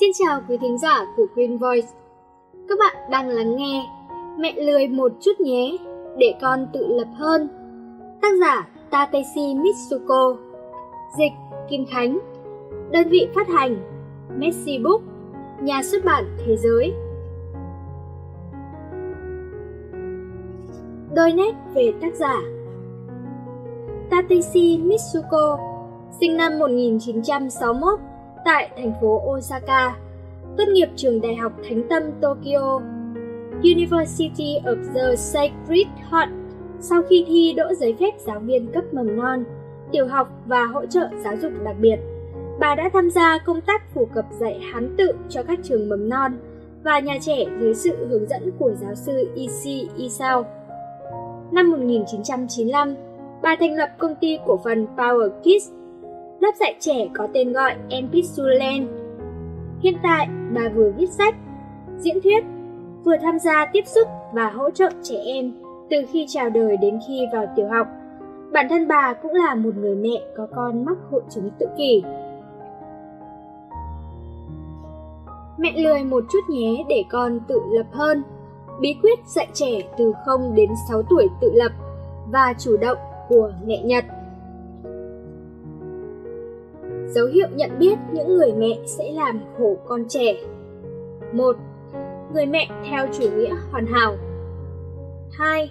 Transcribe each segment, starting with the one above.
Xin chào quý thính giả của Green Voice. Các bạn đang lắng nghe Mẹ lười một chút nhé, để con tự lập hơn. Tác giả Takeshi Mitsuko. Dịch Kim Khánh. Đơn vị phát hành Messi Book Nhà xuất bản Thế giới. Đôi nét về tác giả. Tateshi Mitsuko sinh năm 1961 tại thành phố Osaka, tốt nghiệp trường đại học Thánh Tâm Tokyo, University of the Sacred Heart sau khi thi đỗ giấy phép giáo viên cấp mầm non, tiểu học và hỗ trợ giáo dục đặc biệt. Bà đã tham gia công tác phổ cập dạy Hán tự cho các trường mầm non và nhà trẻ dưới sự hướng dẫn của giáo sư Ishi Isao. Năm 1995, bà thành lập công ty cổ phần Power Kids lớp dạy trẻ có tên gọi Empisuland. Hiện tại, bà vừa viết sách, diễn thuyết, vừa tham gia tiếp xúc và hỗ trợ trẻ em từ khi chào đời đến khi vào tiểu học. Bản thân bà cũng là một người mẹ có con mắc hội chứng tự kỷ. Mẹ lười một chút nhé để con tự lập hơn. Bí quyết dạy trẻ từ 0 đến 6 tuổi tự lập và chủ động của mẹ Nhật. Dấu hiệu nhận biết những người mẹ sẽ làm khổ con trẻ. 1. Người mẹ theo chủ nghĩa hoàn hảo. 2.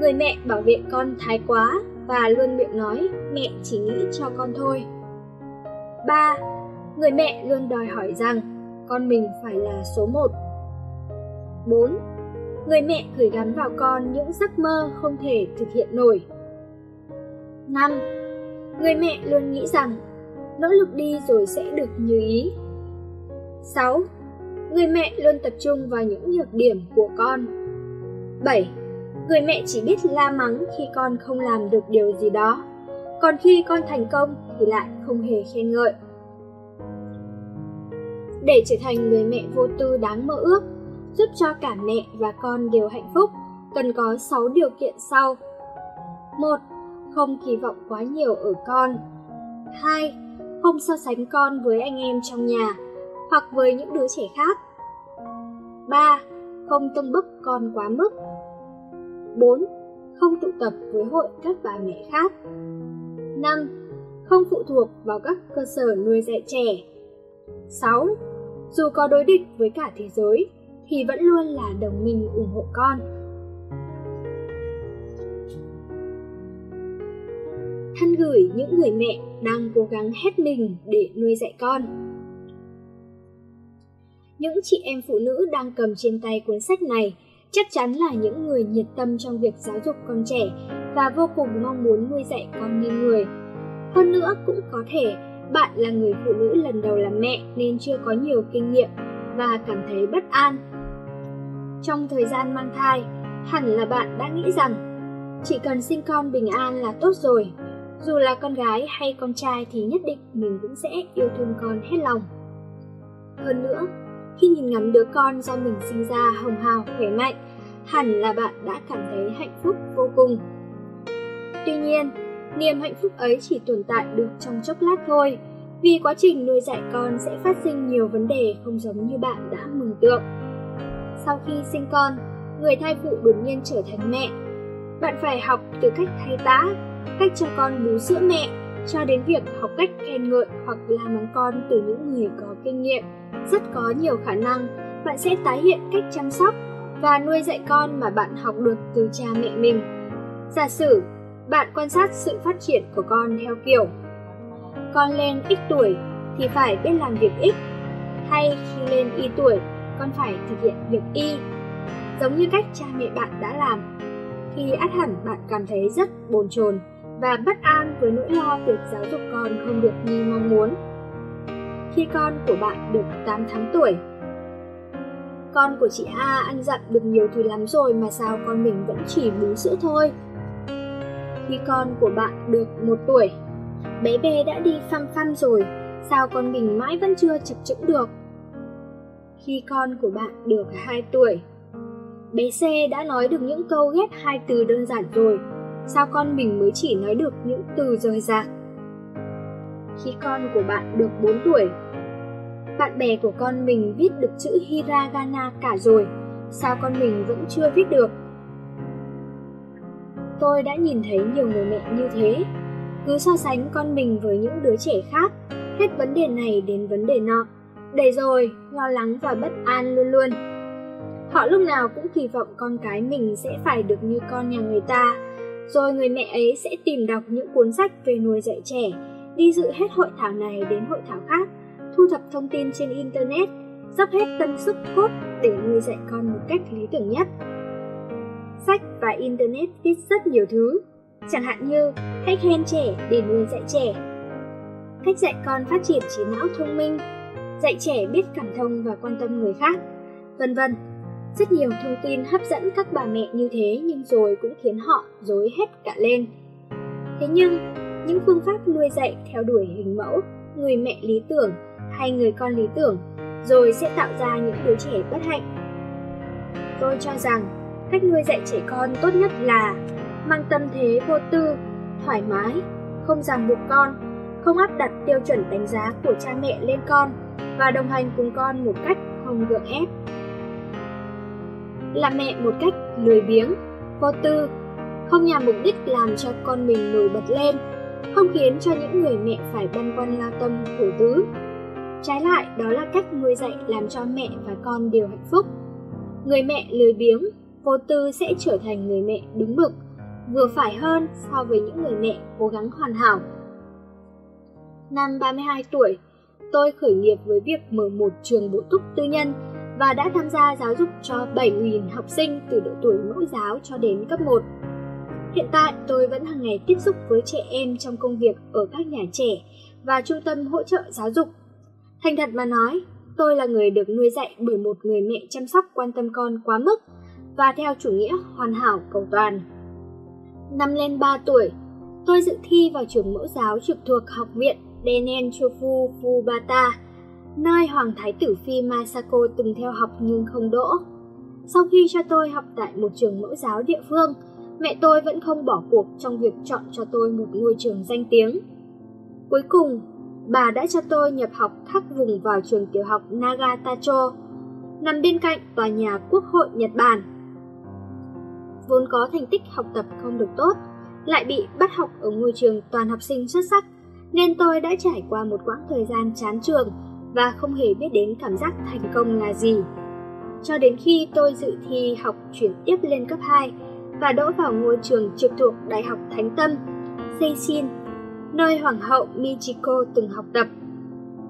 Người mẹ bảo vệ con thái quá và luôn miệng nói mẹ chỉ nghĩ cho con thôi. 3. Người mẹ luôn đòi hỏi rằng con mình phải là số 1. 4. Người mẹ gửi gắm vào con những giấc mơ không thể thực hiện nổi. 5. Người mẹ luôn nghĩ rằng nỗ lực đi rồi sẽ được như ý. 6. Người mẹ luôn tập trung vào những nhược điểm của con. 7. Người mẹ chỉ biết la mắng khi con không làm được điều gì đó, còn khi con thành công thì lại không hề khen ngợi. Để trở thành người mẹ vô tư đáng mơ ước, giúp cho cả mẹ và con đều hạnh phúc, cần có 6 điều kiện sau. 1. Không kỳ vọng quá nhiều ở con. 2 không so sánh con với anh em trong nhà, hoặc với những đứa trẻ khác. 3. Không tông bức con quá mức. 4. Không tụ tập với hội các bà mẹ khác. 5. Không phụ thuộc vào các cơ sở nuôi dạy trẻ. 6. Dù có đối địch với cả thế giới, thì vẫn luôn là đồng minh ủng hộ con. Thân gửi những người mẹ đang cố gắng hết mình để nuôi dạy con. Những chị em phụ nữ đang cầm trên tay cuốn sách này chắc chắn là những người nhiệt tâm trong việc giáo dục con trẻ và vô cùng mong muốn nuôi dạy con như người. Hơn nữa cũng có thể bạn là người phụ nữ lần đầu làm mẹ nên chưa có nhiều kinh nghiệm và cảm thấy bất an. Trong thời gian mang thai, hẳn là bạn đã nghĩ rằng chỉ cần sinh con bình an là tốt rồi dù là con gái hay con trai thì nhất định mình cũng sẽ yêu thương con hết lòng. Hơn nữa, khi nhìn ngắm đứa con do mình sinh ra hồng hào khỏe mạnh, hẳn là bạn đã cảm thấy hạnh phúc vô cùng. Tuy nhiên, niềm hạnh phúc ấy chỉ tồn tại được trong chốc lát thôi, vì quá trình nuôi dạy con sẽ phát sinh nhiều vấn đề không giống như bạn đã mừng tượng. Sau khi sinh con, người thai phụ đột nhiên trở thành mẹ. Bạn phải học từ cách thay tã, cách cho con bú sữa mẹ, cho đến việc học cách khen ngợi hoặc làm mắng con từ những người có kinh nghiệm. Rất có nhiều khả năng bạn sẽ tái hiện cách chăm sóc và nuôi dạy con mà bạn học được từ cha mẹ mình. Giả sử, bạn quan sát sự phát triển của con theo kiểu Con lên ít tuổi thì phải biết làm việc ít, hay khi lên y tuổi, con phải thực hiện việc y. Giống như cách cha mẹ bạn đã làm, thì át hẳn bạn cảm thấy rất bồn chồn và bất an với nỗi lo việc giáo dục con không được như mong muốn. Khi con của bạn được 8 tháng tuổi, con của chị A ăn dặm được nhiều thứ lắm rồi mà sao con mình vẫn chỉ bú sữa thôi. Khi con của bạn được một tuổi, bé B đã đi phăm phăm rồi, sao con mình mãi vẫn chưa chập chững được. Khi con của bạn được 2 tuổi, bé C đã nói được những câu ghép hai từ đơn giản rồi, sao con mình mới chỉ nói được những từ rời rạc? Khi con của bạn được 4 tuổi, Bạn bè của con mình viết được chữ hiragana cả rồi, sao con mình vẫn chưa viết được? Tôi đã nhìn thấy nhiều người mẹ như thế, cứ so sánh con mình với những đứa trẻ khác, hết vấn đề này đến vấn đề nọ. Để rồi, lo lắng và bất an luôn luôn. Họ lúc nào cũng kỳ vọng con cái mình sẽ phải được như con nhà người ta, rồi người mẹ ấy sẽ tìm đọc những cuốn sách về nuôi dạy trẻ, đi dự hết hội thảo này đến hội thảo khác, thu thập thông tin trên Internet, dốc hết tâm sức cốt để nuôi dạy con một cách lý tưởng nhất. Sách và Internet viết rất nhiều thứ, chẳng hạn như cách khen trẻ để nuôi dạy trẻ, cách dạy con phát triển trí não thông minh, dạy trẻ biết cảm thông và quan tâm người khác, vân vân. Rất nhiều thông tin hấp dẫn các bà mẹ như thế nhưng rồi cũng khiến họ dối hết cả lên. Thế nhưng, những phương pháp nuôi dạy theo đuổi hình mẫu, người mẹ lý tưởng hay người con lý tưởng rồi sẽ tạo ra những đứa trẻ bất hạnh. Tôi cho rằng cách nuôi dạy trẻ con tốt nhất là mang tâm thế vô tư, thoải mái, không ràng buộc con, không áp đặt tiêu chuẩn đánh giá của cha mẹ lên con và đồng hành cùng con một cách không gượng ép là mẹ một cách lười biếng, vô tư, không nhằm mục đích làm cho con mình nổi bật lên, không khiến cho những người mẹ phải băn khoăn lao tâm khổ tứ. Trái lại, đó là cách nuôi dạy làm cho mẹ và con đều hạnh phúc. Người mẹ lười biếng, vô tư sẽ trở thành người mẹ đúng mực, vừa phải hơn so với những người mẹ cố gắng hoàn hảo. Năm 32 tuổi, tôi khởi nghiệp với việc mở một trường bổ túc tư nhân và đã tham gia giáo dục cho 7.000 học sinh từ độ tuổi mẫu giáo cho đến cấp 1. Hiện tại, tôi vẫn hàng ngày tiếp xúc với trẻ em trong công việc ở các nhà trẻ và trung tâm hỗ trợ giáo dục. Thành thật mà nói, tôi là người được nuôi dạy bởi một người mẹ chăm sóc quan tâm con quá mức và theo chủ nghĩa hoàn hảo cầu toàn. Năm lên 3 tuổi, tôi dự thi vào trường mẫu giáo trực thuộc Học viện Denen Chofu Fubata, nơi Hoàng Thái tử Phi Masako từng theo học nhưng không đỗ. Sau khi cho tôi học tại một trường mẫu giáo địa phương, mẹ tôi vẫn không bỏ cuộc trong việc chọn cho tôi một ngôi trường danh tiếng. Cuối cùng, bà đã cho tôi nhập học thác vùng vào trường tiểu học Nagatacho, nằm bên cạnh tòa nhà Quốc hội Nhật Bản. Vốn có thành tích học tập không được tốt, lại bị bắt học ở ngôi trường toàn học sinh xuất sắc, nên tôi đã trải qua một quãng thời gian chán trường và không hề biết đến cảm giác thành công là gì. Cho đến khi tôi dự thi học chuyển tiếp lên cấp 2 và đỗ vào ngôi trường trực thuộc Đại học Thánh Tâm, Seishin, nơi Hoàng hậu Michiko từng học tập.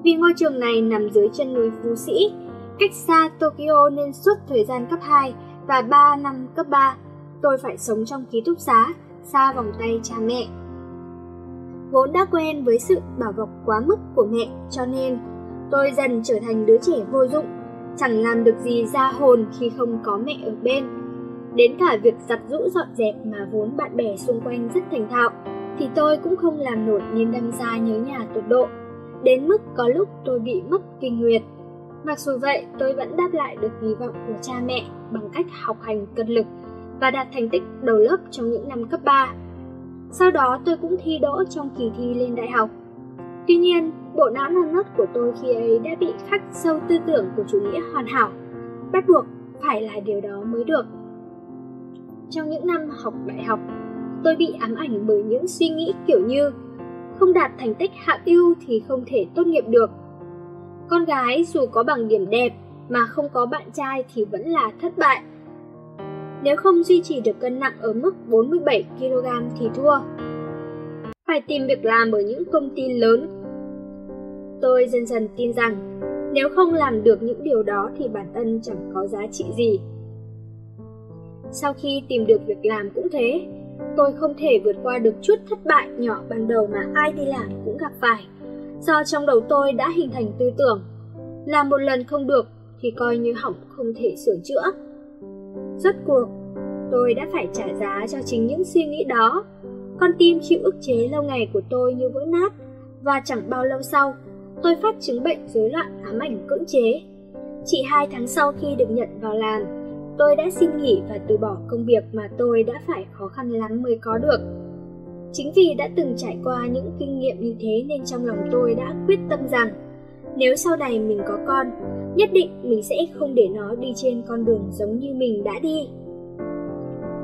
Vì ngôi trường này nằm dưới chân núi Phú Sĩ, cách xa Tokyo nên suốt thời gian cấp 2 và 3 năm cấp 3, tôi phải sống trong ký túc xá, xa vòng tay cha mẹ. Vốn đã quen với sự bảo bọc quá mức của mẹ cho nên tôi dần trở thành đứa trẻ vô dụng, chẳng làm được gì ra hồn khi không có mẹ ở bên. Đến cả việc giặt rũ dọn dẹp mà vốn bạn bè xung quanh rất thành thạo, thì tôi cũng không làm nổi nên đâm ra nhớ nhà tột độ. Đến mức có lúc tôi bị mất kinh nguyệt. Mặc dù vậy, tôi vẫn đáp lại được kỳ vọng của cha mẹ bằng cách học hành cân lực và đạt thành tích đầu lớp trong những năm cấp 3. Sau đó tôi cũng thi đỗ trong kỳ thi lên đại học. Tuy nhiên, bộ não non nớt của tôi khi ấy đã bị khắc sâu tư tưởng của chủ nghĩa hoàn hảo, bắt buộc phải là điều đó mới được. Trong những năm học đại học, tôi bị ám ảnh bởi những suy nghĩ kiểu như không đạt thành tích hạ ưu thì không thể tốt nghiệp được. Con gái dù có bằng điểm đẹp mà không có bạn trai thì vẫn là thất bại. Nếu không duy trì được cân nặng ở mức 47 kg thì thua. Phải tìm việc làm ở những công ty lớn. Tôi dần dần tin rằng nếu không làm được những điều đó thì bản thân chẳng có giá trị gì. Sau khi tìm được việc làm cũng thế, tôi không thể vượt qua được chút thất bại nhỏ ban đầu mà ai đi làm cũng gặp phải. Do trong đầu tôi đã hình thành tư tưởng, làm một lần không được thì coi như hỏng không thể sửa chữa. Rốt cuộc, tôi đã phải trả giá cho chính những suy nghĩ đó. Con tim chịu ức chế lâu ngày của tôi như vỡ nát và chẳng bao lâu sau, tôi phát chứng bệnh rối loạn ám ảnh cưỡng chế. Chỉ hai tháng sau khi được nhận vào làm, tôi đã xin nghỉ và từ bỏ công việc mà tôi đã phải khó khăn lắm mới có được. Chính vì đã từng trải qua những kinh nghiệm như thế nên trong lòng tôi đã quyết tâm rằng nếu sau này mình có con, nhất định mình sẽ không để nó đi trên con đường giống như mình đã đi.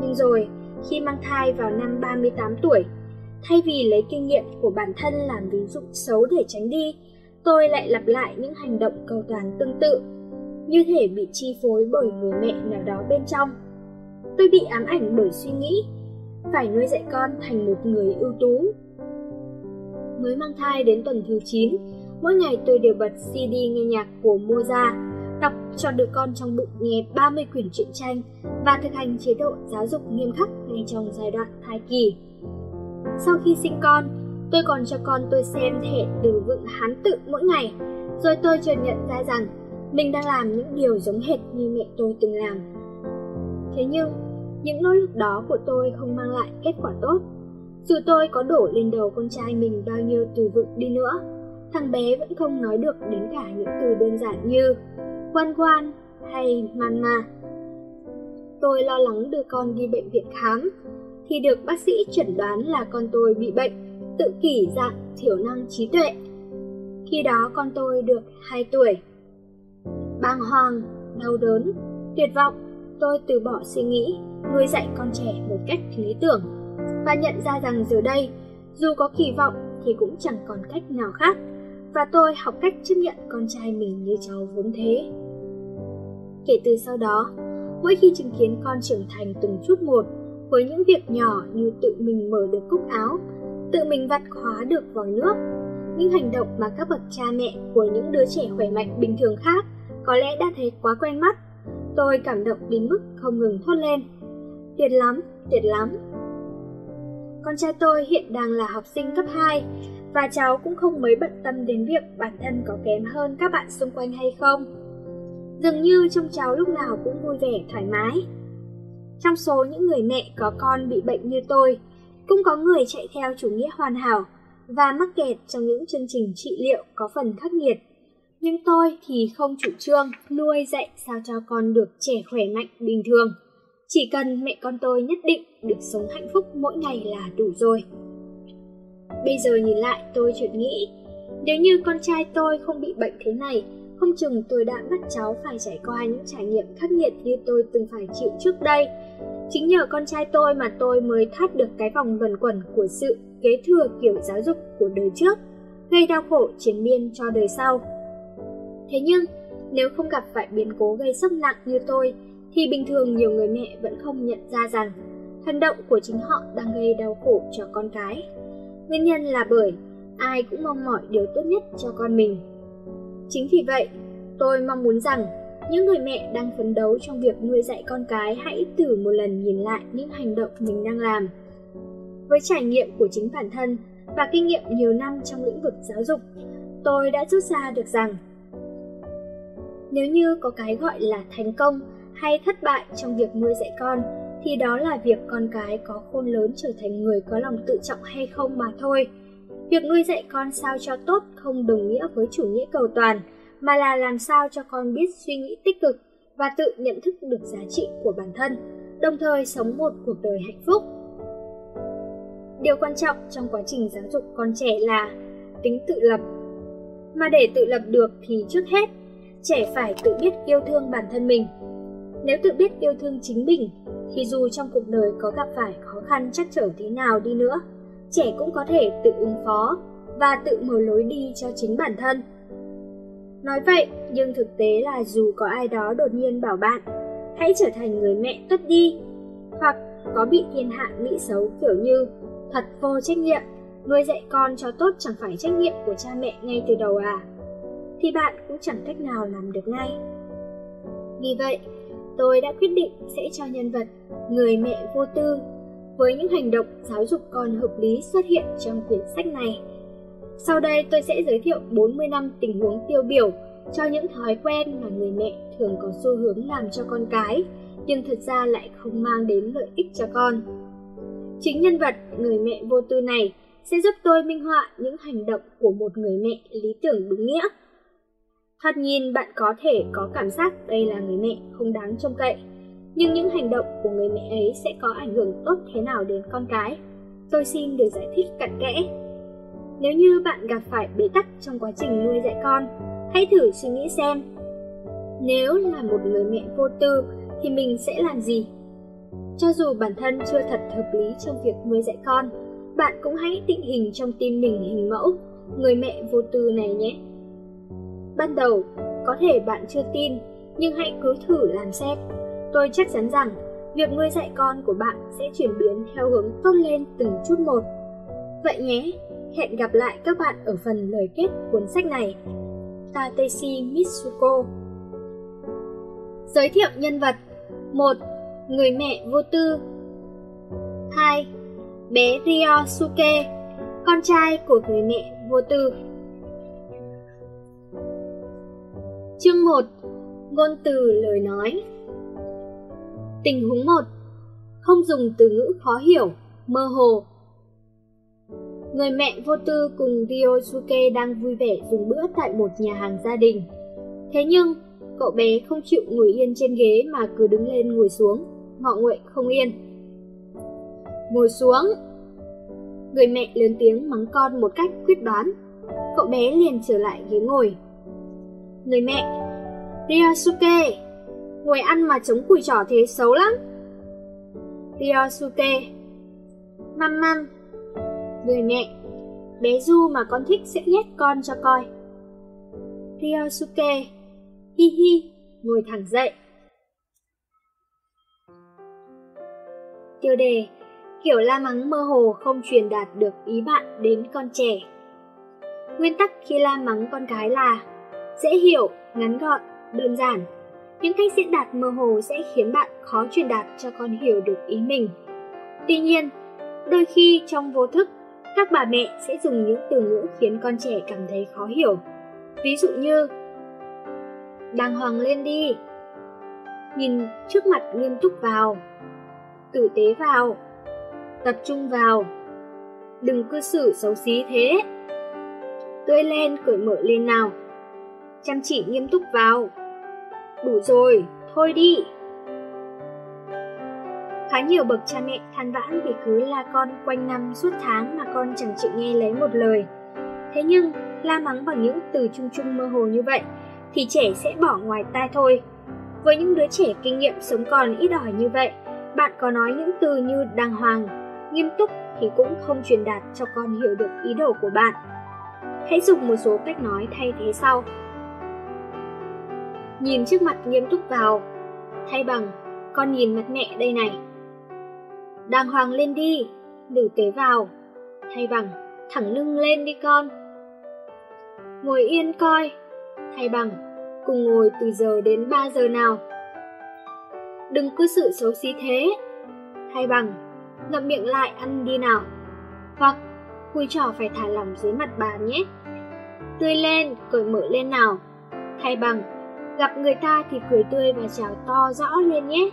Nhưng rồi, khi mang thai vào năm 38 tuổi, thay vì lấy kinh nghiệm của bản thân làm ví dụ xấu để tránh đi, tôi lại lặp lại những hành động cầu toàn tương tự, như thể bị chi phối bởi người mẹ nào đó bên trong. Tôi bị ám ảnh bởi suy nghĩ, phải nuôi dạy con thành một người ưu tú. Mới mang thai đến tuần thứ 9, mỗi ngày tôi đều bật CD nghe nhạc của Mozart, đọc cho đứa con trong bụng nghe 30 quyển truyện tranh và thực hành chế độ giáo dục nghiêm khắc ngay trong giai đoạn thai kỳ. Sau khi sinh con, tôi còn cho con tôi xem thẻ từ vựng Hán tự mỗi ngày, rồi tôi chợt nhận ra rằng mình đang làm những điều giống hệt như mẹ tôi từng làm. Thế nhưng, những nỗ lực đó của tôi không mang lại kết quả tốt. Dù tôi có đổ lên đầu con trai mình bao nhiêu từ vựng đi nữa, thằng bé vẫn không nói được đến cả những từ đơn giản như quan quan hay mama. Tôi lo lắng đưa con đi bệnh viện khám, thì được bác sĩ chẩn đoán là con tôi bị bệnh tự kỷ dạng thiểu năng trí tuệ. Khi đó con tôi được 2 tuổi. Bàng hoàng, đau đớn, tuyệt vọng, tôi từ bỏ suy nghĩ, nuôi dạy con trẻ một cách lý tưởng và nhận ra rằng giờ đây, dù có kỳ vọng thì cũng chẳng còn cách nào khác và tôi học cách chấp nhận con trai mình như cháu vốn thế. Kể từ sau đó, mỗi khi chứng kiến con trưởng thành từng chút một với những việc nhỏ như tự mình mở được cúc áo, tự mình vặt khóa được vòi nước, những hành động mà các bậc cha mẹ của những đứa trẻ khỏe mạnh bình thường khác có lẽ đã thấy quá quen mắt. Tôi cảm động đến mức không ngừng thốt lên. Tuyệt lắm, tuyệt lắm. Con trai tôi hiện đang là học sinh cấp 2 và cháu cũng không mấy bận tâm đến việc bản thân có kém hơn các bạn xung quanh hay không. Dường như trong cháu lúc nào cũng vui vẻ thoải mái. Trong số những người mẹ có con bị bệnh như tôi, cũng có người chạy theo chủ nghĩa hoàn hảo và mắc kẹt trong những chương trình trị liệu có phần khắc nghiệt. Nhưng tôi thì không chủ trương nuôi dạy sao cho con được trẻ khỏe mạnh bình thường. Chỉ cần mẹ con tôi nhất định được sống hạnh phúc mỗi ngày là đủ rồi. Bây giờ nhìn lại tôi chợt nghĩ, nếu như con trai tôi không bị bệnh thế này, không chừng tôi đã bắt cháu phải trải qua những trải nghiệm khắc nghiệt như tôi từng phải chịu trước đây. Chính nhờ con trai tôi mà tôi mới thoát được cái vòng vần quẩn của sự kế thừa kiểu giáo dục của đời trước, gây đau khổ chiến miên cho đời sau. Thế nhưng, nếu không gặp phải biến cố gây sốc nặng như tôi, thì bình thường nhiều người mẹ vẫn không nhận ra rằng hành động của chính họ đang gây đau khổ cho con cái. Nguyên nhân là bởi ai cũng mong mỏi điều tốt nhất cho con mình. Chính vì vậy, tôi mong muốn rằng những người mẹ đang phấn đấu trong việc nuôi dạy con cái hãy thử một lần nhìn lại những hành động mình đang làm. Với trải nghiệm của chính bản thân và kinh nghiệm nhiều năm trong lĩnh vực giáo dục, tôi đã rút ra được rằng nếu như có cái gọi là thành công hay thất bại trong việc nuôi dạy con thì đó là việc con cái có khôn lớn trở thành người có lòng tự trọng hay không mà thôi. Việc nuôi dạy con sao cho tốt không đồng nghĩa với chủ nghĩa cầu toàn, mà là làm sao cho con biết suy nghĩ tích cực và tự nhận thức được giá trị của bản thân, đồng thời sống một cuộc đời hạnh phúc. Điều quan trọng trong quá trình giáo dục con trẻ là tính tự lập. Mà để tự lập được thì trước hết, trẻ phải tự biết yêu thương bản thân mình. Nếu tự biết yêu thương chính mình thì dù trong cuộc đời có gặp phải khó khăn chắc trở thế nào đi nữa, trẻ cũng có thể tự ứng phó và tự mở lối đi cho chính bản thân. Nói vậy, nhưng thực tế là dù có ai đó đột nhiên bảo bạn hãy trở thành người mẹ tốt đi, hoặc có bị thiên hạ nghĩ xấu kiểu như thật vô trách nhiệm, nuôi dạy con cho tốt chẳng phải trách nhiệm của cha mẹ ngay từ đầu à, thì bạn cũng chẳng cách nào làm được ngay. Vì vậy, tôi đã quyết định sẽ cho nhân vật người mẹ vô tư với những hành động giáo dục con hợp lý xuất hiện trong quyển sách này. Sau đây tôi sẽ giới thiệu 40 năm tình huống tiêu biểu cho những thói quen mà người mẹ thường có xu hướng làm cho con cái, nhưng thật ra lại không mang đến lợi ích cho con. Chính nhân vật người mẹ vô tư này sẽ giúp tôi minh họa những hành động của một người mẹ lý tưởng đúng nghĩa. Thoạt nhìn bạn có thể có cảm giác đây là người mẹ không đáng trông cậy, nhưng những hành động của người mẹ ấy sẽ có ảnh hưởng tốt thế nào đến con cái. Tôi xin được giải thích cặn kẽ. Nếu như bạn gặp phải bế tắc trong quá trình nuôi dạy con, Hãy thử suy nghĩ xem, nếu là một người mẹ vô tư thì mình sẽ làm gì? Cho dù bản thân chưa thật hợp lý trong việc nuôi dạy con, bạn cũng hãy định hình trong tim mình hình mẫu người mẹ vô tư này nhé. Ban đầu, có thể bạn chưa tin, nhưng hãy cứ thử làm xem. Tôi chắc chắn rằng việc nuôi dạy con của bạn sẽ chuyển biến theo hướng tốt lên từng chút một. Vậy nhé, hẹn gặp lại các bạn ở phần lời kết cuốn sách này. Tateshi Mitsuko Giới thiệu nhân vật 1. Người mẹ vô tư 2. Bé Ryosuke, con trai của người mẹ vô tư Chương 1 Ngôn từ lời nói Tình huống 1 Không dùng từ ngữ khó hiểu, mơ hồ. Người mẹ vô tư cùng Ryosuke đang vui vẻ dùng bữa tại một nhà hàng gia đình. Thế nhưng, cậu bé không chịu ngồi yên trên ghế mà cứ đứng lên ngồi xuống, ngọ nguậy không yên. Ngồi xuống. Người mẹ lớn tiếng mắng con một cách quyết đoán. Cậu bé liền trở lại ghế ngồi. Người mẹ Ryosuke! Ngồi ăn mà chống cùi trỏ thế xấu lắm. Ryosuke Măm măm Người mẹ. Bé Du mà con thích sẽ nhét con cho coi. Ryosuke Hi hi. Ngồi thẳng dậy. Tiêu đề. Kiểu la mắng mơ hồ không truyền đạt được ý bạn đến con trẻ. Nguyên tắc khi la mắng con cái là Dễ hiểu, ngắn gọn, đơn giản. Những cách diễn đạt mơ hồ sẽ khiến bạn khó truyền đạt cho con hiểu được ý mình. Tuy nhiên, đôi khi trong vô thức, các bà mẹ sẽ dùng những từ ngữ khiến con trẻ cảm thấy khó hiểu. Ví dụ như Đàng hoàng lên đi. Nhìn trước mặt nghiêm túc vào. Tử tế vào. Tập trung vào. Đừng cư xử xấu xí thế. Tươi lên cởi mở lên nào. Chăm chỉ nghiêm túc vào. Đủ rồi, thôi đi. Khá nhiều bậc cha mẹ than vãn vì cứ la con quanh năm suốt tháng mà con chẳng chịu nghe lấy một lời. Thế nhưng, la mắng bằng những từ chung chung mơ hồ như vậy, thì trẻ sẽ bỏ ngoài tai thôi. Với những đứa trẻ kinh nghiệm sống còn ít ỏi như vậy, bạn có nói những từ như đàng hoàng, nghiêm túc thì cũng không truyền đạt cho con hiểu được ý đồ của bạn. Hãy dùng một số cách nói thay thế sau nhìn trước mặt nghiêm túc vào. Thay bằng, con nhìn mặt mẹ đây này. Đàng hoàng lên đi, nữ tế vào. Thay bằng, thẳng lưng lên đi con. Ngồi yên coi. Thay bằng, cùng ngồi từ giờ đến 3 giờ nào. Đừng cứ sự xấu xí thế. Thay bằng, ngậm miệng lại ăn đi nào. Hoặc, cùi trỏ phải thả lỏng dưới mặt bàn nhé. Tươi lên, cởi mở lên nào. Thay bằng, Gặp người ta thì cười tươi và chào to rõ lên nhé.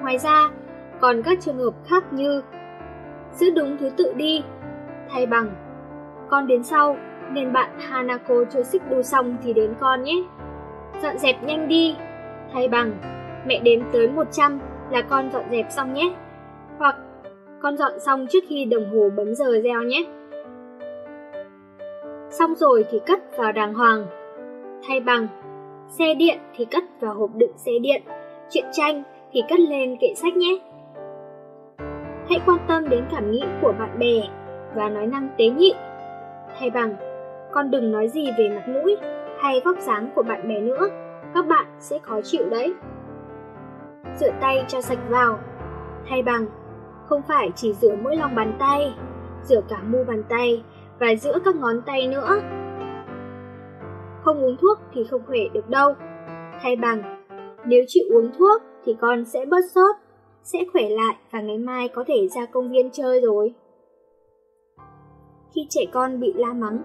Ngoài ra, còn các trường hợp khác như giữ đúng thứ tự đi, thay bằng con đến sau nên bạn Hanako chơi xích đu xong thì đến con nhé. Dọn dẹp nhanh đi, thay bằng mẹ đếm tới 100 là con dọn dẹp xong nhé. Hoặc con dọn xong trước khi đồng hồ bấm giờ reo nhé. Xong rồi thì cất vào đàng hoàng thay bằng xe điện thì cất vào hộp đựng xe điện, chuyện tranh thì cất lên kệ sách nhé. Hãy quan tâm đến cảm nghĩ của bạn bè và nói năng tế nhị. Thay bằng, con đừng nói gì về mặt mũi hay vóc dáng của bạn bè nữa, các bạn sẽ khó chịu đấy. Rửa tay cho sạch vào. Thay bằng, không phải chỉ rửa mỗi lòng bàn tay, rửa cả mu bàn tay và giữa các ngón tay nữa không uống thuốc thì không khỏe được đâu. Thay bằng, nếu chịu uống thuốc thì con sẽ bớt sốt, sẽ khỏe lại và ngày mai có thể ra công viên chơi rồi. Khi trẻ con bị la mắng,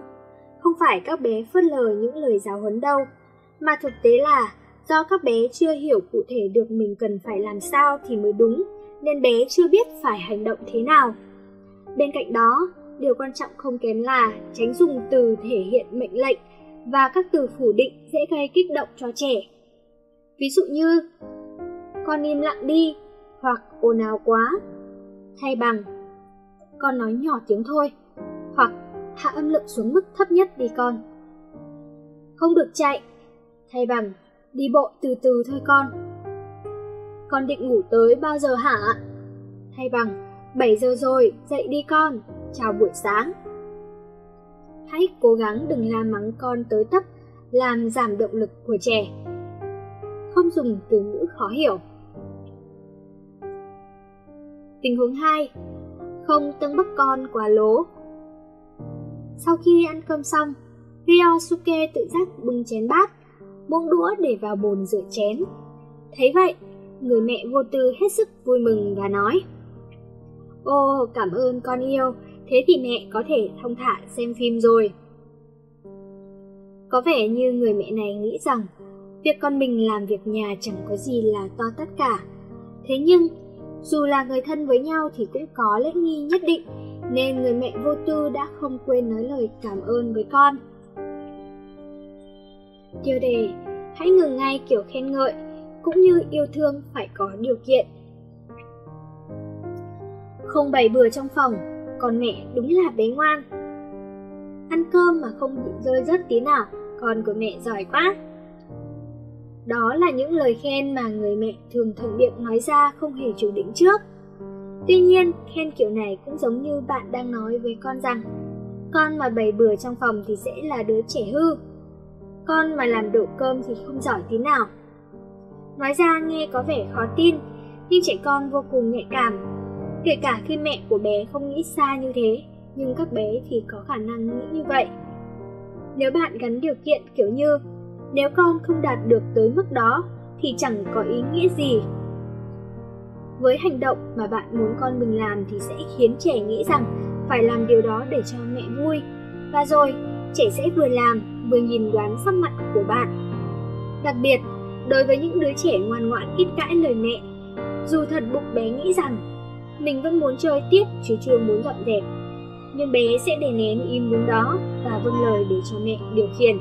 không phải các bé phớt lờ những lời giáo huấn đâu, mà thực tế là do các bé chưa hiểu cụ thể được mình cần phải làm sao thì mới đúng, nên bé chưa biết phải hành động thế nào. Bên cạnh đó, điều quan trọng không kém là tránh dùng từ thể hiện mệnh lệnh và các từ phủ định dễ gây kích động cho trẻ. Ví dụ như con im lặng đi hoặc ồn ào quá thay bằng con nói nhỏ tiếng thôi hoặc hạ âm lượng xuống mức thấp nhất đi con. Không được chạy, thay bằng đi bộ từ từ thôi con. Con định ngủ tới bao giờ hả? Thay bằng 7 giờ rồi, dậy đi con, chào buổi sáng. Hãy cố gắng đừng la mắng con tới tấp, làm giảm động lực của trẻ. Không dùng từ ngữ khó hiểu. Tình huống 2. Không tâng bức con quá lố. Sau khi ăn cơm xong, Ryosuke tự giác bưng chén bát, buông đũa để vào bồn rửa chén. Thấy vậy, người mẹ vô tư hết sức vui mừng và nói Ô, cảm ơn con yêu, thế thì mẹ có thể thông thả xem phim rồi. Có vẻ như người mẹ này nghĩ rằng việc con mình làm việc nhà chẳng có gì là to tất cả. Thế nhưng, dù là người thân với nhau thì cũng có lễ nghi nhất định, nên người mẹ vô tư đã không quên nói lời cảm ơn với con. Tiêu đề, hãy ngừng ngay kiểu khen ngợi, cũng như yêu thương phải có điều kiện. Không bày bừa trong phòng, con mẹ đúng là bé ngoan. Ăn cơm mà không bị rơi rớt tí nào, con của mẹ giỏi quá. Đó là những lời khen mà người mẹ thường thuận miệng nói ra không hề chủ định trước. Tuy nhiên, khen kiểu này cũng giống như bạn đang nói với con rằng con mà bày bừa trong phòng thì sẽ là đứa trẻ hư. Con mà làm đổ cơm thì không giỏi tí nào. Nói ra nghe có vẻ khó tin, nhưng trẻ con vô cùng nhạy cảm. Kể cả khi mẹ của bé không nghĩ xa như thế, nhưng các bé thì có khả năng nghĩ như vậy. Nếu bạn gắn điều kiện kiểu như nếu con không đạt được tới mức đó thì chẳng có ý nghĩa gì. Với hành động mà bạn muốn con mình làm thì sẽ khiến trẻ nghĩ rằng phải làm điều đó để cho mẹ vui. Và rồi, trẻ sẽ vừa làm vừa nhìn đoán sắc mặt của bạn. Đặc biệt, đối với những đứa trẻ ngoan ngoãn ít cãi lời mẹ, dù thật bụng bé nghĩ rằng mình vẫn muốn chơi tiếp chứ chưa muốn dọn dẹp, nhưng bé sẽ đè nén im muốn đó và vâng lời để cho mẹ điều khiển.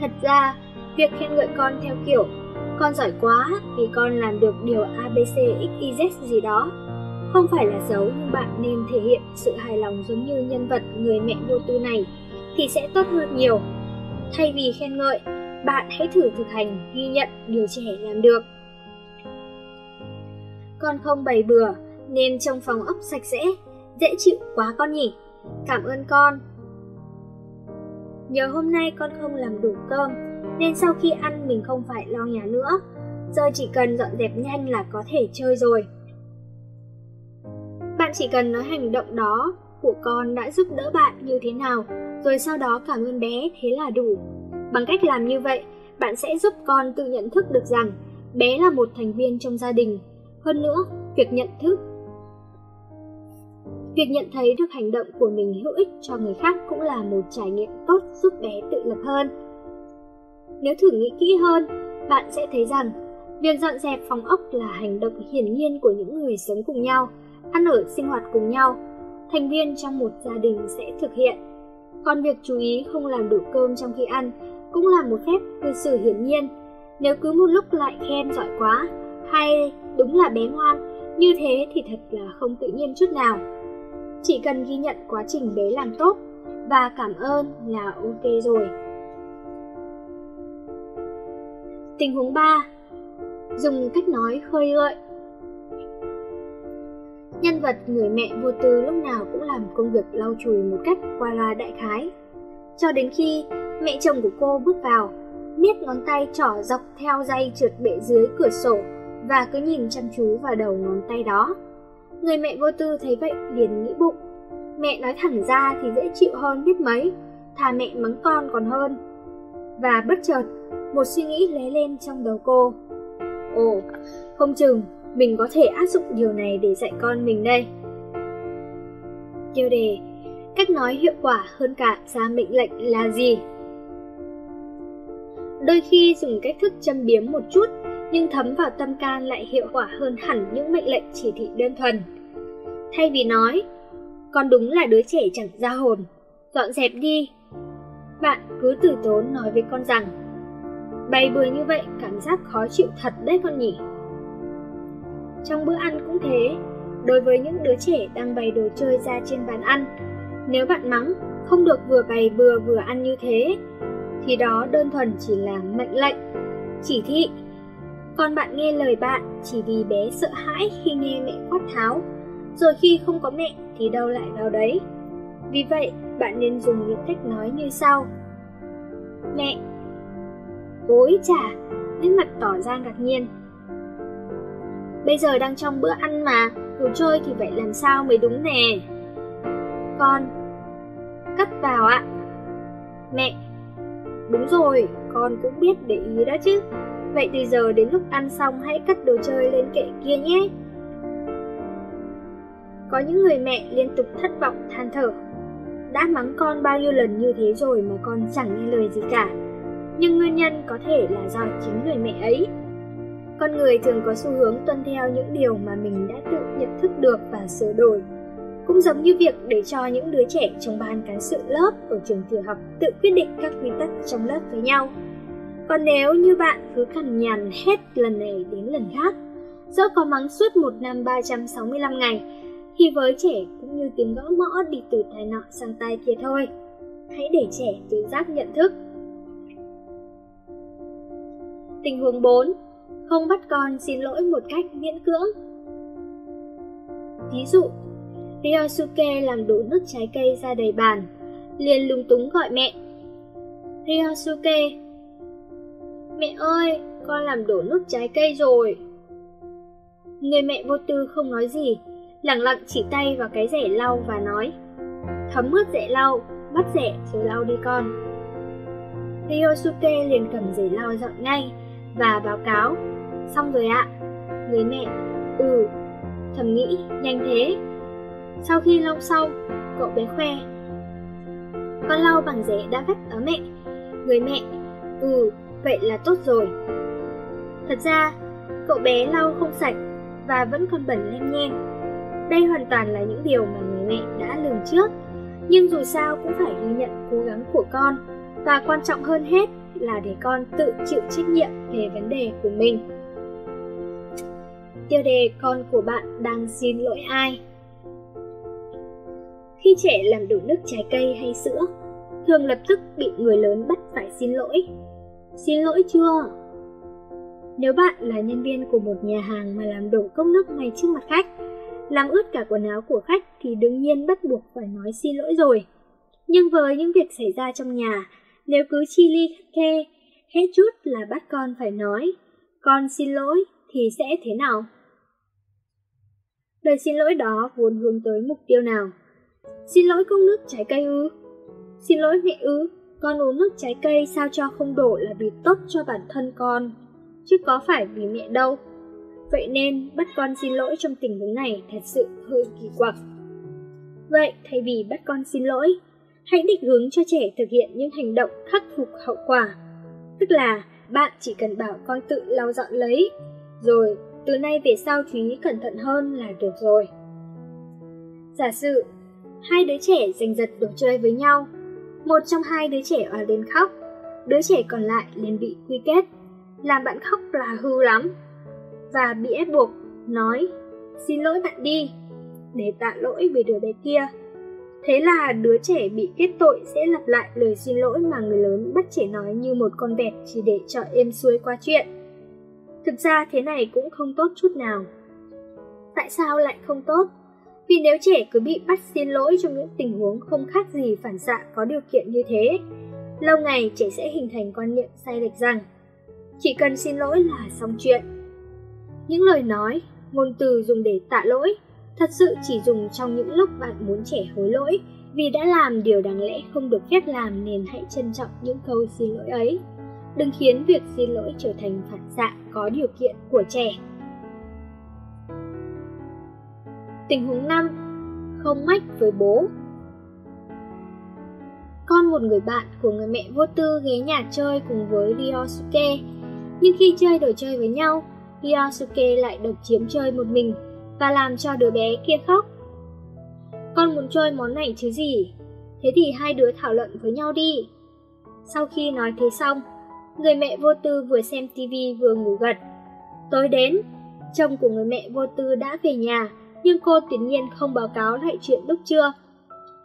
Thật ra, việc khen ngợi con theo kiểu con giỏi quá vì con làm được điều ABC XYZ gì đó không phải là xấu nhưng bạn nên thể hiện sự hài lòng giống như nhân vật người mẹ vô tư này thì sẽ tốt hơn nhiều. Thay vì khen ngợi, bạn hãy thử thực hành ghi nhận điều trẻ làm được. Con không bày bừa nên trong phòng ốc sạch sẽ, dễ chịu quá con nhỉ. Cảm ơn con, Nhờ hôm nay con không làm đủ cơm, nên sau khi ăn mình không phải lo nhà nữa. Giờ chỉ cần dọn dẹp nhanh là có thể chơi rồi. Bạn chỉ cần nói hành động đó của con đã giúp đỡ bạn như thế nào, rồi sau đó cảm ơn bé thế là đủ. Bằng cách làm như vậy, bạn sẽ giúp con tự nhận thức được rằng bé là một thành viên trong gia đình. Hơn nữa, việc nhận thức Việc nhận thấy được hành động của mình hữu ích cho người khác cũng là một trải nghiệm tốt giúp bé tự lập hơn. Nếu thử nghĩ kỹ hơn, bạn sẽ thấy rằng việc dọn dẹp phòng ốc là hành động hiển nhiên của những người sống cùng nhau, ăn ở sinh hoạt cùng nhau, thành viên trong một gia đình sẽ thực hiện. Còn việc chú ý không làm đủ cơm trong khi ăn cũng là một phép cư xử hiển nhiên. Nếu cứ một lúc lại khen giỏi quá, hay đúng là bé ngoan, như thế thì thật là không tự nhiên chút nào. Chỉ cần ghi nhận quá trình bé làm tốt và cảm ơn là ok rồi. Tình huống 3 Dùng cách nói khơi gợi Nhân vật người mẹ vô tư lúc nào cũng làm công việc lau chùi một cách qua loa đại khái. Cho đến khi mẹ chồng của cô bước vào, miết ngón tay trỏ dọc theo dây trượt bệ dưới cửa sổ và cứ nhìn chăm chú vào đầu ngón tay đó. Người mẹ vô tư thấy vậy liền nghĩ bụng. Mẹ nói thẳng ra thì dễ chịu hơn biết mấy, thà mẹ mắng con còn hơn. Và bất chợt, một suy nghĩ lóe lên trong đầu cô. Ồ, không chừng mình có thể áp dụng điều này để dạy con mình đây. Tiêu đề Cách nói hiệu quả hơn cả ra mệnh lệnh là gì? Đôi khi dùng cách thức châm biếm một chút nhưng thấm vào tâm can lại hiệu quả hơn hẳn những mệnh lệnh chỉ thị đơn thuần. Thay vì nói, con đúng là đứa trẻ chẳng ra hồn, dọn dẹp đi. Bạn cứ từ tốn nói với con rằng, bày bừa như vậy cảm giác khó chịu thật đấy con nhỉ. Trong bữa ăn cũng thế, đối với những đứa trẻ đang bày đồ chơi ra trên bàn ăn, nếu bạn mắng, không được vừa bày bừa vừa ăn như thế, thì đó đơn thuần chỉ là mệnh lệnh, chỉ thị con bạn nghe lời bạn chỉ vì bé sợ hãi khi nghe mẹ quát tháo, rồi khi không có mẹ thì đâu lại vào đấy. Vì vậy, bạn nên dùng những cách nói như sau. Mẹ Ôi chà, nét mặt tỏ ra ngạc nhiên. Bây giờ đang trong bữa ăn mà, đồ chơi thì phải làm sao mới đúng nè. Con Cắt vào ạ. Mẹ Đúng rồi, con cũng biết để ý đó chứ. Vậy từ giờ đến lúc ăn xong hãy cất đồ chơi lên kệ kia nhé. Có những người mẹ liên tục thất vọng, than thở. Đã mắng con bao nhiêu lần như thế rồi mà con chẳng nghe lời gì cả. Nhưng nguyên nhân có thể là do chính người mẹ ấy. Con người thường có xu hướng tuân theo những điều mà mình đã tự nhận thức được và sửa đổi. Cũng giống như việc để cho những đứa trẻ trong ban cán sự lớp ở trường tiểu học tự quyết định các quy tắc trong lớp với nhau. Còn nếu như bạn cứ cằn nhằn hết lần này đến lần khác, dẫu có mắng suốt một năm 365 ngày, thì với trẻ cũng như tiếng gõ mõ đi từ tai nọ sang tai kia thôi. Hãy để trẻ tự giác nhận thức. Tình huống 4. Không bắt con xin lỗi một cách miễn cưỡng. Ví dụ, Ryosuke làm đổ nước trái cây ra đầy bàn, liền lung túng gọi mẹ. Ryosuke, Mẹ ơi, con làm đổ nước trái cây rồi. Người mẹ vô tư không nói gì, lặng lặng chỉ tay vào cái rẻ lau và nói Thấm ướt rẻ lau, bắt rẻ rồi lau đi con. Ryosuke liền cầm giấy lau dọn ngay và báo cáo Xong rồi ạ. Người mẹ, ừ, thầm nghĩ, nhanh thế. Sau khi lau xong, cậu bé khoe Con lau bằng rẻ đã vắt ở mẹ. Người mẹ, ừ, vậy là tốt rồi. Thật ra, cậu bé lau không sạch và vẫn còn bẩn lem nhem. Đây hoàn toàn là những điều mà người mẹ đã lường trước, nhưng dù sao cũng phải ghi nhận cố gắng của con và quan trọng hơn hết là để con tự chịu trách nhiệm về vấn đề của mình. Tiêu đề con của bạn đang xin lỗi ai? Khi trẻ làm đổ nước trái cây hay sữa, thường lập tức bị người lớn bắt phải xin lỗi Xin lỗi chưa? Nếu bạn là nhân viên của một nhà hàng mà làm đổ cốc nước ngay trước mặt khách, làm ướt cả quần áo của khách thì đương nhiên bắt buộc phải nói xin lỗi rồi. Nhưng với những việc xảy ra trong nhà, nếu cứ chi ly khắt khe, hết chút là bắt con phải nói, con xin lỗi thì sẽ thế nào? Lời xin lỗi đó vốn hướng tới mục tiêu nào? Xin lỗi công nước trái cây ư? Xin lỗi mẹ ư? Con uống nước trái cây sao cho không đổ là vì tốt cho bản thân con, chứ có phải vì mẹ đâu. Vậy nên bắt con xin lỗi trong tình huống này thật sự hơi kỳ quặc. Vậy thay vì bắt con xin lỗi, hãy định hướng cho trẻ thực hiện những hành động khắc phục hậu quả. Tức là bạn chỉ cần bảo con tự lau dọn lấy, rồi từ nay về sau chú ý cẩn thận hơn là được rồi. Giả sử, hai đứa trẻ giành giật đồ chơi với nhau, một trong hai đứa trẻ òa lên khóc, đứa trẻ còn lại liền bị quy kết, làm bạn khóc là hư lắm, và bị ép buộc, nói, xin lỗi bạn đi, để tạ lỗi về đứa bé kia. Thế là đứa trẻ bị kết tội sẽ lặp lại lời xin lỗi mà người lớn bắt trẻ nói như một con vẹt chỉ để cho êm xuôi qua chuyện. Thực ra thế này cũng không tốt chút nào. Tại sao lại không tốt? Vì nếu trẻ cứ bị bắt xin lỗi trong những tình huống không khác gì phản xạ có điều kiện như thế, lâu ngày trẻ sẽ hình thành quan niệm sai lệch rằng chỉ cần xin lỗi là xong chuyện. Những lời nói, ngôn từ dùng để tạ lỗi thật sự chỉ dùng trong những lúc bạn muốn trẻ hối lỗi vì đã làm điều đáng lẽ không được phép làm nên hãy trân trọng những câu xin lỗi ấy. Đừng khiến việc xin lỗi trở thành phản xạ có điều kiện của trẻ. Tình huống 5. Không mách với bố. Con một người bạn của người mẹ vô tư ghé nhà chơi cùng với Ryosuke. Nhưng khi chơi đồ chơi với nhau, Ryosuke lại độc chiếm chơi một mình và làm cho đứa bé kia khóc. Con muốn chơi món này chứ gì? Thế thì hai đứa thảo luận với nhau đi. Sau khi nói thế xong, người mẹ vô tư vừa xem tivi vừa ngủ gật. Tối đến, chồng của người mẹ vô tư đã về nhà nhưng cô tuyệt nhiên không báo cáo lại chuyện lúc trưa.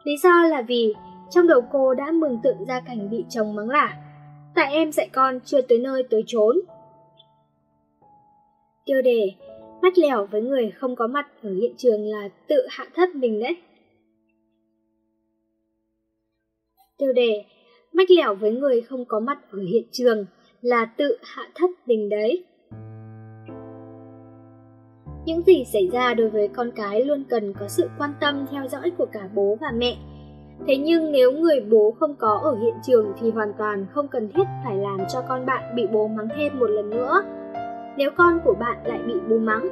Lý do là vì trong đầu cô đã mường tượng ra cảnh bị chồng mắng là, Tại em dạy con chưa tới nơi tới chốn. Tiêu đề, mắt lẻo với người không có mặt ở hiện trường là tự hạ thấp mình đấy. Tiêu đề Mách lẻo với người không có mặt ở hiện trường là tự hạ thấp mình đấy. Những gì xảy ra đối với con cái luôn cần có sự quan tâm theo dõi của cả bố và mẹ. Thế nhưng nếu người bố không có ở hiện trường thì hoàn toàn không cần thiết phải làm cho con bạn bị bố mắng thêm một lần nữa. Nếu con của bạn lại bị bố mắng,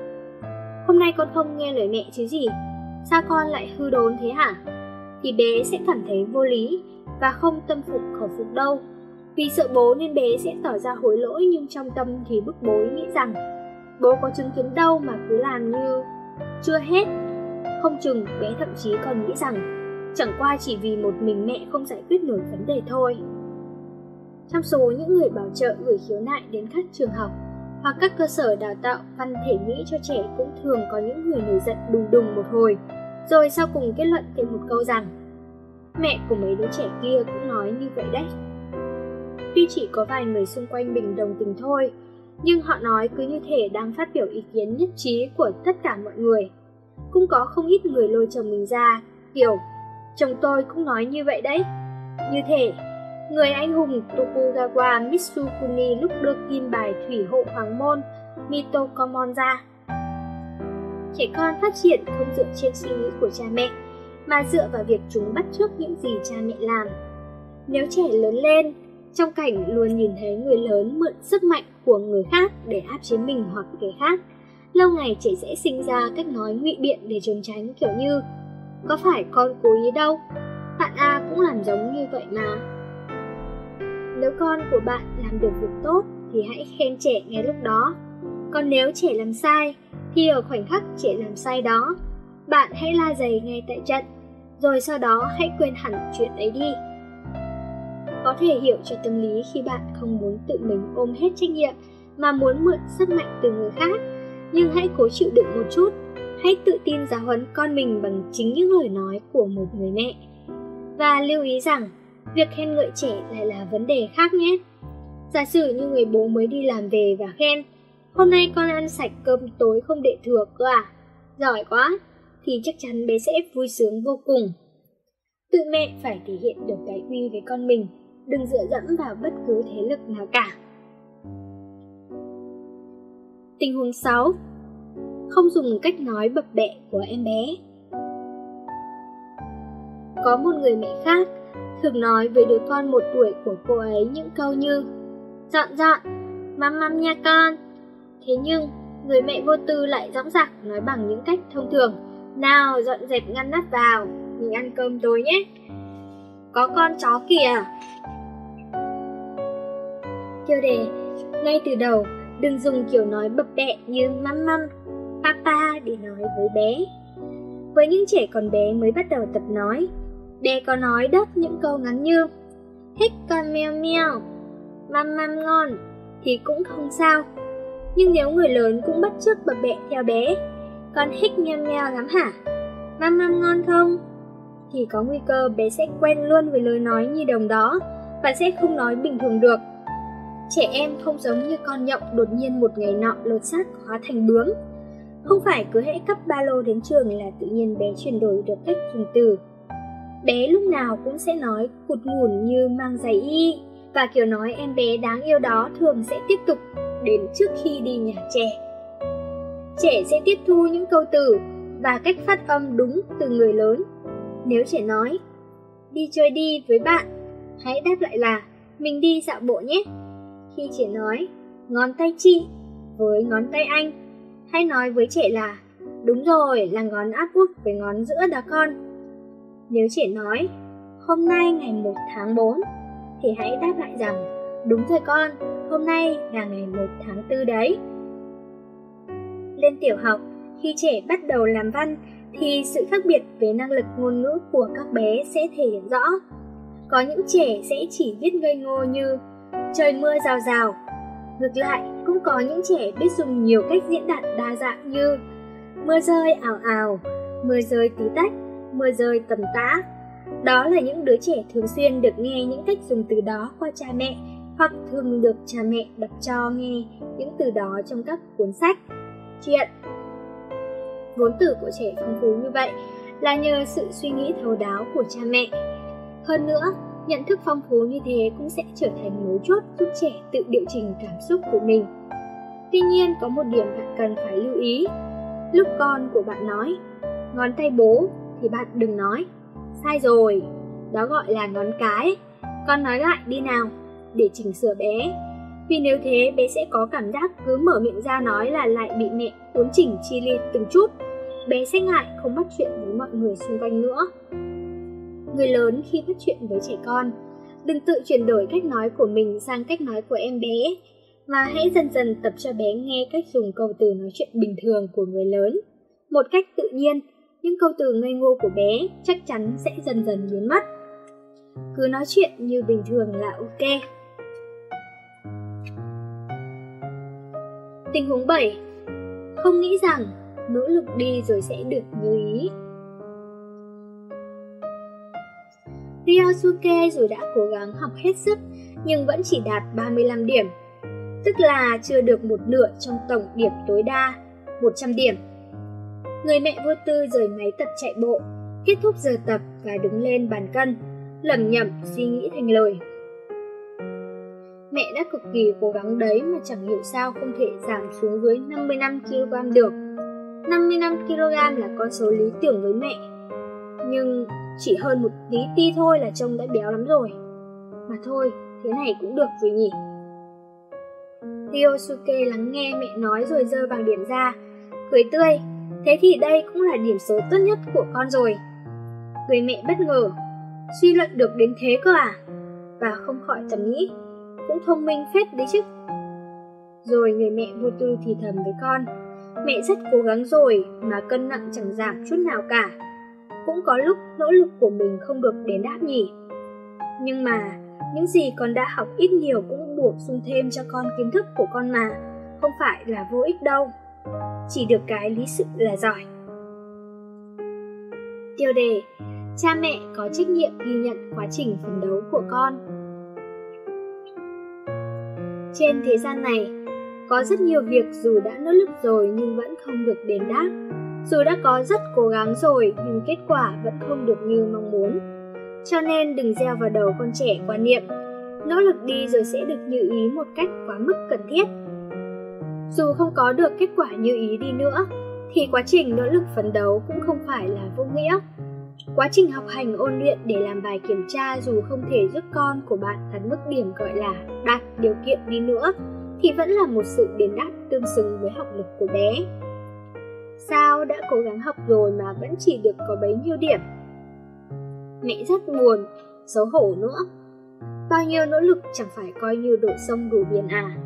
hôm nay con không nghe lời mẹ chứ gì, sao con lại hư đốn thế hả? Thì bé sẽ cảm thấy vô lý và không tâm phục khẩu phục đâu. Vì sợ bố nên bé sẽ tỏ ra hối lỗi nhưng trong tâm thì bức bối nghĩ rằng bố có chứng kiến đâu mà cứ làm như chưa hết. Không chừng bé thậm chí còn nghĩ rằng chẳng qua chỉ vì một mình mẹ không giải quyết nổi vấn đề thôi. Trong số những người bảo trợ gửi khiếu nại đến các trường học hoặc các cơ sở đào tạo văn thể mỹ cho trẻ cũng thường có những người nổi giận đùng đùng một hồi, rồi sau cùng kết luận thêm một câu rằng mẹ của mấy đứa trẻ kia cũng nói như vậy đấy. Tuy chỉ có vài người xung quanh mình đồng tình thôi, nhưng họ nói cứ như thể đang phát biểu ý kiến nhất trí của tất cả mọi người. Cũng có không ít người lôi chồng mình ra, kiểu, chồng tôi cũng nói như vậy đấy. Như thể, người anh hùng Tokugawa Mitsukuni lúc đưa kim bài thủy hộ hoàng môn Mitokomon ra. Trẻ con phát triển không dựa trên suy nghĩ của cha mẹ, mà dựa vào việc chúng bắt chước những gì cha mẹ làm. Nếu trẻ lớn lên, trong cảnh luôn nhìn thấy người lớn mượn sức mạnh của người khác để áp chế mình hoặc kẻ khác, lâu ngày trẻ sẽ sinh ra cách nói ngụy biện để trốn tránh kiểu như có phải con cố ý đâu, bạn A cũng làm giống như vậy mà. Nếu con của bạn làm được việc tốt thì hãy khen trẻ ngay lúc đó. Còn nếu trẻ làm sai thì ở khoảnh khắc trẻ làm sai đó, bạn hãy la giày ngay tại trận, rồi sau đó hãy quên hẳn chuyện ấy đi có thể hiểu cho tâm lý khi bạn không muốn tự mình ôm hết trách nhiệm, mà muốn mượn sức mạnh từ người khác. Nhưng hãy cố chịu đựng một chút, hãy tự tin giáo huấn con mình bằng chính những lời nói của một người mẹ. Và lưu ý rằng, việc khen ngợi trẻ lại là vấn đề khác nhé. Giả sử như người bố mới đi làm về và khen, hôm nay con ăn sạch cơm tối không để thừa cơ à? Giỏi quá! thì chắc chắn bé sẽ vui sướng vô cùng. Tự mẹ phải thể hiện được cái uy với con mình đừng dựa dẫm vào bất cứ thế lực nào cả. Tình huống 6 Không dùng cách nói bập bẹ của em bé. Có một người mẹ khác thường nói với đứa con một tuổi của cô ấy những câu như Dọn dọn, mắm mắm nha con. Thế nhưng, người mẹ vô tư lại dõng dạc nói bằng những cách thông thường Nào dọn dẹp ngăn nắp vào, mình ăn cơm tối nhé. Có con chó kìa Tiêu đề Ngay từ đầu, đừng dùng kiểu nói bập bẹ như măm măm, papa để nói với bé. Với những trẻ còn bé mới bắt đầu tập nói, bé có nói đất những câu ngắn như Thích con meo meo măm măm ngon thì cũng không sao. Nhưng nếu người lớn cũng bắt chước bập bẹ theo bé, con thích meo meo lắm hả? Măm măm ngon không? Thì có nguy cơ bé sẽ quen luôn với lời nói nhi đồng đó và sẽ không nói bình thường được Trẻ em không giống như con nhộng đột nhiên một ngày nọ lột xác hóa thành bướm. Không phải cứ hễ cấp ba lô đến trường là tự nhiên bé chuyển đổi được cách dùng từ. Bé lúc nào cũng sẽ nói cụt ngủn như mang giày y, và kiểu nói em bé đáng yêu đó thường sẽ tiếp tục đến trước khi đi nhà trẻ. Trẻ sẽ tiếp thu những câu từ và cách phát âm đúng từ người lớn. Nếu trẻ nói đi chơi đi với bạn, hãy đáp lại là mình đi dạo bộ nhé. Khi trẻ nói ngón tay chị với ngón tay anh hãy nói với trẻ là đúng rồi là ngón áp út với ngón giữa đó con. Nếu trẻ nói hôm nay ngày 1 tháng 4 thì hãy đáp lại rằng đúng rồi con hôm nay là ngày 1 tháng 4 đấy. Lên tiểu học khi trẻ bắt đầu làm văn thì sự khác biệt về năng lực ngôn ngữ của các bé sẽ thể hiện rõ có những trẻ sẽ chỉ viết ngây ngô như trời mưa rào rào. Ngược lại, cũng có những trẻ biết dùng nhiều cách diễn đạt đa dạng như mưa rơi ảo ảo, mưa rơi tí tách, mưa rơi tầm tã. Đó là những đứa trẻ thường xuyên được nghe những cách dùng từ đó qua cha mẹ hoặc thường được cha mẹ đọc cho nghe những từ đó trong các cuốn sách, chuyện. Vốn từ của trẻ phong phú như vậy là nhờ sự suy nghĩ thấu đáo của cha mẹ. Hơn nữa, nhận thức phong phú như thế cũng sẽ trở thành mấu chốt giúp trẻ tự điều chỉnh cảm xúc của mình. Tuy nhiên, có một điểm bạn cần phải lưu ý. Lúc con của bạn nói, ngón tay bố, thì bạn đừng nói, sai rồi, đó gọi là ngón cái. Con nói lại đi nào, để chỉnh sửa bé. Vì nếu thế bé sẽ có cảm giác cứ mở miệng ra nói là lại bị mẹ uốn chỉnh chi li từng chút. Bé sẽ ngại không bắt chuyện với mọi người xung quanh nữa. Người lớn khi bắt chuyện với trẻ con, đừng tự chuyển đổi cách nói của mình sang cách nói của em bé, và hãy dần dần tập cho bé nghe cách dùng câu từ nói chuyện bình thường của người lớn. Một cách tự nhiên, những câu từ ngây ngô của bé chắc chắn sẽ dần dần biến mất. Cứ nói chuyện như bình thường là ok. Tình huống 7 Không nghĩ rằng nỗ lực đi rồi sẽ được như ý. Ryosuke dù đã cố gắng học hết sức nhưng vẫn chỉ đạt 35 điểm, tức là chưa được một nửa trong tổng điểm tối đa, 100 điểm. Người mẹ vô tư rời máy tập chạy bộ, kết thúc giờ tập và đứng lên bàn cân, lẩm nhẩm suy nghĩ thành lời. Mẹ đã cực kỳ cố gắng đấy mà chẳng hiểu sao không thể giảm xuống dưới 55kg được. 55kg là con số lý tưởng với mẹ. Nhưng chỉ hơn một tí ti thôi là trông đã béo lắm rồi. Mà thôi, thế này cũng được rồi nhỉ. Ryosuke lắng nghe mẹ nói rồi rơi bằng điểm ra, cười tươi. Thế thì đây cũng là điểm số tốt nhất của con rồi. Người mẹ bất ngờ, suy luận được đến thế cơ à? Và không khỏi thầm nghĩ, cũng thông minh phết đấy chứ. Rồi người mẹ vô tư thì thầm với con, mẹ rất cố gắng rồi mà cân nặng chẳng giảm chút nào cả. Cũng có lúc nỗ lực của mình không được đền đáp nhỉ. Nhưng mà, những gì con đã học ít nhiều cũng bổ sung thêm cho con kiến thức của con mà, không phải là vô ích đâu. Chỉ được cái lý sự là giỏi. Tiêu đề Cha mẹ có trách nhiệm ghi nhận quá trình phấn đấu của con. Trên thế gian này, có rất nhiều việc dù đã nỗ lực rồi nhưng vẫn không được đền đáp. Dù đã có rất cố gắng rồi nhưng kết quả vẫn không được như mong muốn. Cho nên đừng gieo vào đầu con trẻ quan niệm nỗ lực đi rồi sẽ được như ý một cách quá mức cần thiết. Dù không có được kết quả như ý đi nữa, thì quá trình nỗ lực phấn đấu cũng không phải là vô nghĩa. Quá trình học hành ôn luyện để làm bài kiểm tra dù không thể giúp con của bạn đạt mức điểm gọi là đạt điều kiện đi nữa, thì vẫn là một sự đền đáp tương xứng với học lực của bé. Sao đã cố gắng học rồi mà vẫn chỉ được có bấy nhiêu điểm? Mẹ rất buồn, xấu hổ nữa. Bao nhiêu nỗ lực chẳng phải coi như đổ sông đổ biển à.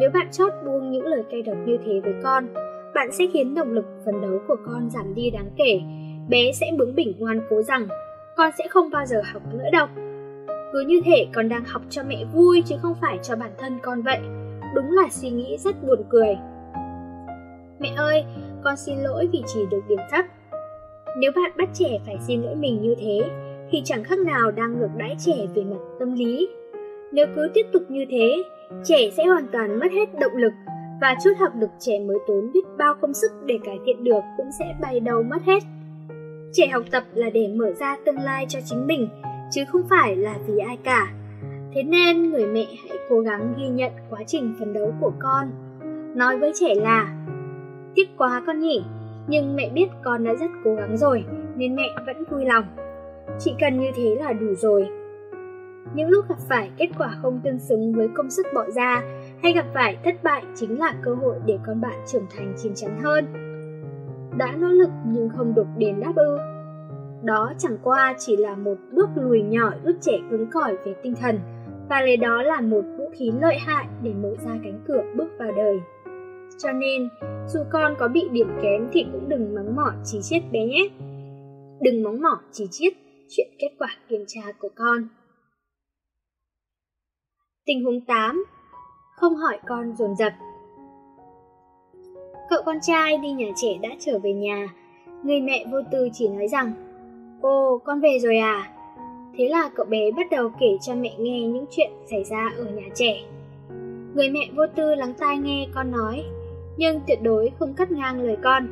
Nếu bạn chót buông những lời cay độc như thế với con, bạn sẽ khiến động lực phấn đấu của con giảm đi đáng kể. Bé sẽ bướng bỉnh ngoan cố rằng con sẽ không bao giờ học nữa đâu. Cứ như thể con đang học cho mẹ vui chứ không phải cho bản thân con vậy. Đúng là suy nghĩ rất buồn cười. Mẹ ơi, con xin lỗi vì chỉ được điểm thấp. Nếu bạn bắt trẻ phải xin lỗi mình như thế, thì chẳng khác nào đang ngược đãi trẻ về mặt tâm lý. Nếu cứ tiếp tục như thế, trẻ sẽ hoàn toàn mất hết động lực và chút học lực trẻ mới tốn biết bao công sức để cải thiện được cũng sẽ bay đầu mất hết. Trẻ học tập là để mở ra tương lai cho chính mình, chứ không phải là vì ai cả. Thế nên người mẹ hãy cố gắng ghi nhận quá trình phấn đấu của con. Nói với trẻ là Tiếc quá con nhỉ, nhưng mẹ biết con đã rất cố gắng rồi nên mẹ vẫn vui lòng. Chỉ cần như thế là đủ rồi. Những lúc gặp phải kết quả không tương xứng với công sức bỏ ra hay gặp phải thất bại chính là cơ hội để con bạn trưởng thành chín chắn hơn. Đã nỗ lực nhưng không được đến đáp ư. Đó chẳng qua chỉ là một bước lùi nhỏ giúp trẻ cứng cỏi về tinh thần và lấy đó là một vũ khí lợi hại để mở ra cánh cửa bước vào đời. Cho nên, dù con có bị điểm kém thì cũng đừng mắng mỏ chỉ chiết bé nhé. Đừng mắng mỏ chỉ chiết chuyện kết quả kiểm tra của con. Tình huống 8. Không hỏi con dồn dập. Cậu con trai đi nhà trẻ đã trở về nhà. Người mẹ vô tư chỉ nói rằng Cô, con về rồi à? Thế là cậu bé bắt đầu kể cho mẹ nghe những chuyện xảy ra ở nhà trẻ. Người mẹ vô tư lắng tai nghe con nói, nhưng tuyệt đối không cắt ngang lời con.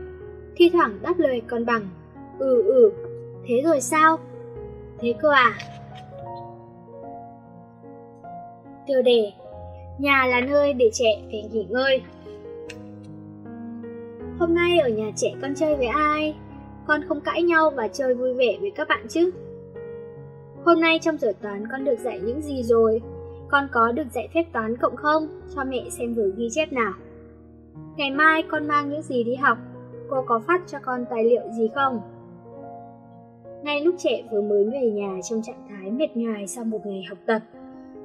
Thi thoảng đáp lời con bằng, ừ ừ, thế rồi sao? Thế cơ à? Tiêu đề Nhà là nơi để trẻ phải nghỉ ngơi Hôm nay ở nhà trẻ con chơi với ai? Con không cãi nhau và chơi vui vẻ với các bạn chứ? Hôm nay trong giờ toán con được dạy những gì rồi? Con có được dạy phép toán cộng không? Cho mẹ xem vừa ghi chép nào. Ngày mai con mang những gì đi học? Cô có phát cho con tài liệu gì không? Ngay lúc trẻ vừa mới về nhà trong trạng thái mệt nhoài sau một ngày học tập,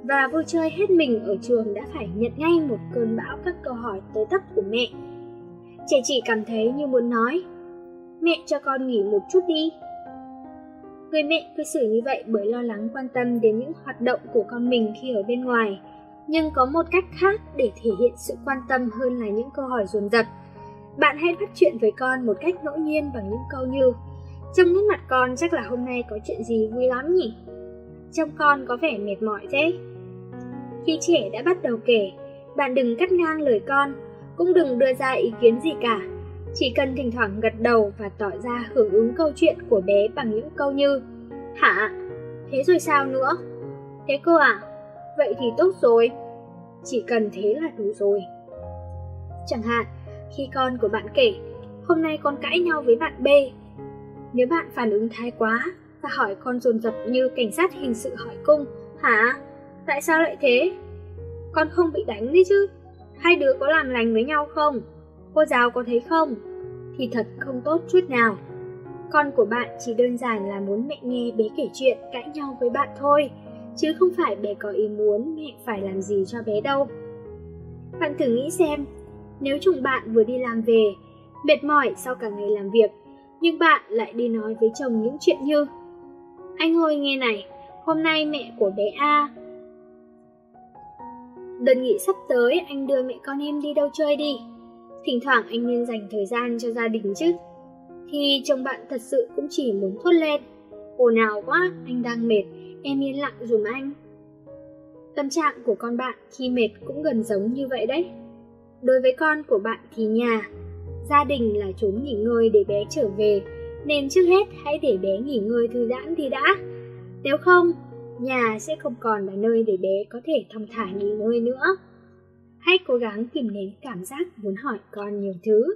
và vui chơi hết mình ở trường đã phải nhận ngay một cơn bão các câu hỏi tới tấp của mẹ. Trẻ chỉ cảm thấy như muốn nói, mẹ cho con nghỉ một chút đi. Người mẹ cư xử như vậy bởi lo lắng quan tâm đến những hoạt động của con mình khi ở bên ngoài, nhưng có một cách khác để thể hiện sự quan tâm hơn là những câu hỏi dồn dập. Bạn hãy bắt chuyện với con một cách ngẫu nhiên bằng những câu như Trông nét mặt con chắc là hôm nay có chuyện gì vui lắm nhỉ? Trông con có vẻ mệt mỏi thế. Khi trẻ đã bắt đầu kể, bạn đừng cắt ngang lời con, cũng đừng đưa ra ý kiến gì cả. Chỉ cần thỉnh thoảng gật đầu và tỏ ra hưởng ứng câu chuyện của bé bằng những câu như Hả? Thế rồi sao nữa? Thế cô à? Vậy thì tốt rồi. Chỉ cần thế là đủ rồi. Chẳng hạn, khi con của bạn kể, hôm nay con cãi nhau với bạn B. Nếu bạn phản ứng thái quá và hỏi con dồn dập như cảnh sát hình sự hỏi cung, hả? Tại sao lại thế? Con không bị đánh đấy chứ? Hai đứa có làm lành với nhau không? Cô giáo có thấy không? Thì thật không tốt chút nào. Con của bạn chỉ đơn giản là muốn mẹ nghe bé kể chuyện cãi nhau với bạn thôi, chứ không phải bé có ý muốn mẹ phải làm gì cho bé đâu. Bạn thử nghĩ xem, nếu chồng bạn vừa đi làm về, mệt mỏi sau cả ngày làm việc, nhưng bạn lại đi nói với chồng những chuyện như Anh ơi nghe này, hôm nay mẹ của bé A Đợt nghỉ sắp tới anh đưa mẹ con em đi đâu chơi đi? Thỉnh thoảng anh nên dành thời gian cho gia đình chứ. Thì chồng bạn thật sự cũng chỉ muốn thốt lên. Ồn ào quá, anh đang mệt, em yên lặng dùm anh. Tâm trạng của con bạn khi mệt cũng gần giống như vậy đấy. Đối với con của bạn thì nhà, gia đình là chốn nghỉ ngơi để bé trở về Nên trước hết hãy để bé nghỉ ngơi thư giãn thì đã. Nếu không, nhà sẽ không còn là nơi để bé có thể thong thả nghỉ ngơi nữa. Hãy cố gắng kìm nén cảm giác muốn hỏi con nhiều thứ.